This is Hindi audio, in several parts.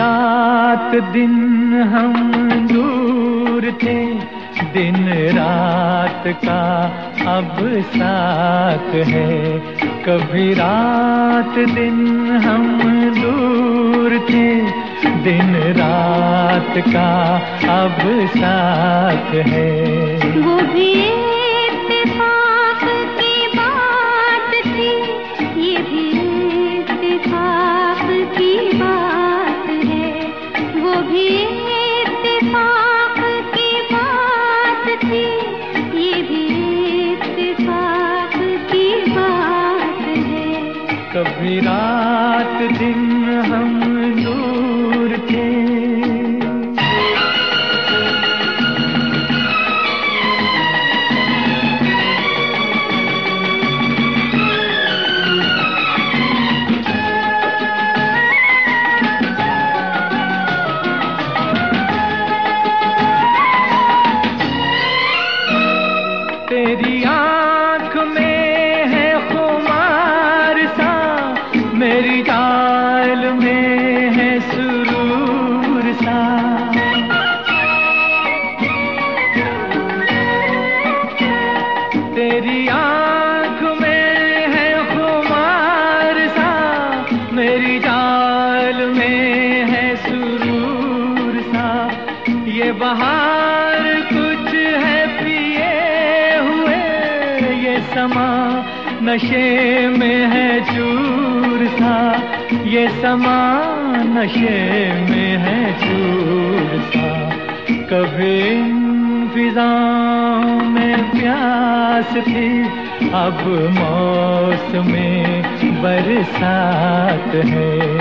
रात दिन हम दूर थे दिन रात का अब साथ है। कभी रात दिन हम दूर थे दिन रात का अब साथ है। वो भी कभी रात दिन हम दूर ये बहार कुछ है पिए हुए। ये समा नशे में है चूर सा। ये समा नशे में है चूर सा। कभी फिजाओं में प्यास थी, अब मौसम में बरसात है।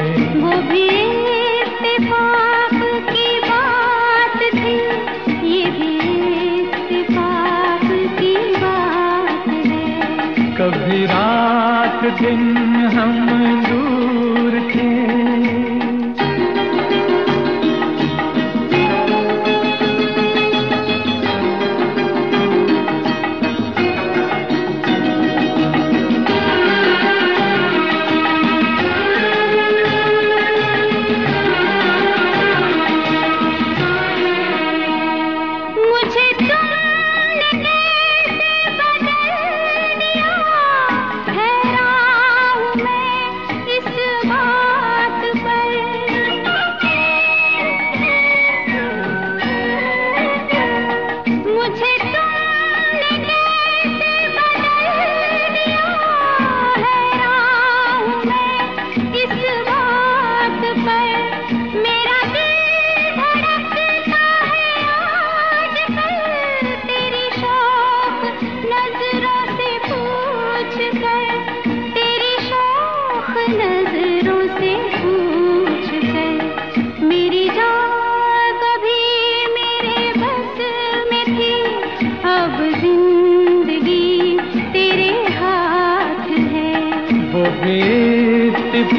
दिन हम दूर थे।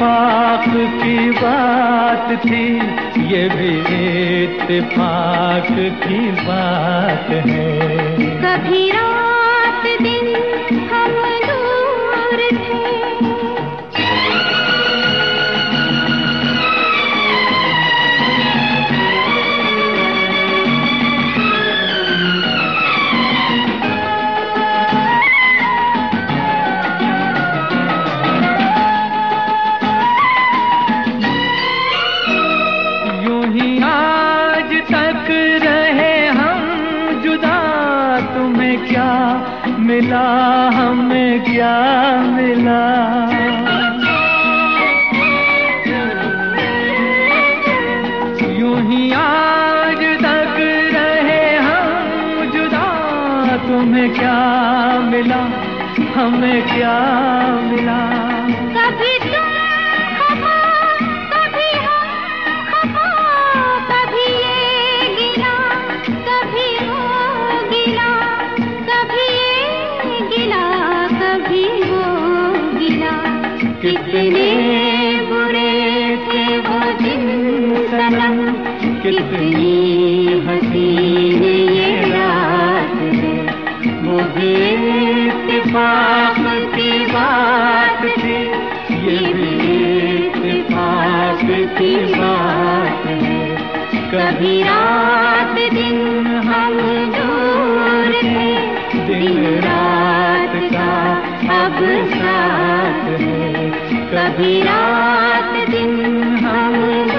इत्तेफाक की बात थी, ये भी इतफाक की बात है। कभी रात दिन हम दूर थे मिला हमें क्या मिला? यूँ ही आज तक रहे हम जुदा, तुम्हें क्या मिला? हमें क्या मिला? कभी कितने बुरे थे वो दिन सनम कितनी हसीन ये रात है वो बेतफाक की बात थी। ये बेतफाक वक्त की बात है। कभी रात दिन हम दूर थे। दिन रात का अब साथ है। कभी रात दिन हम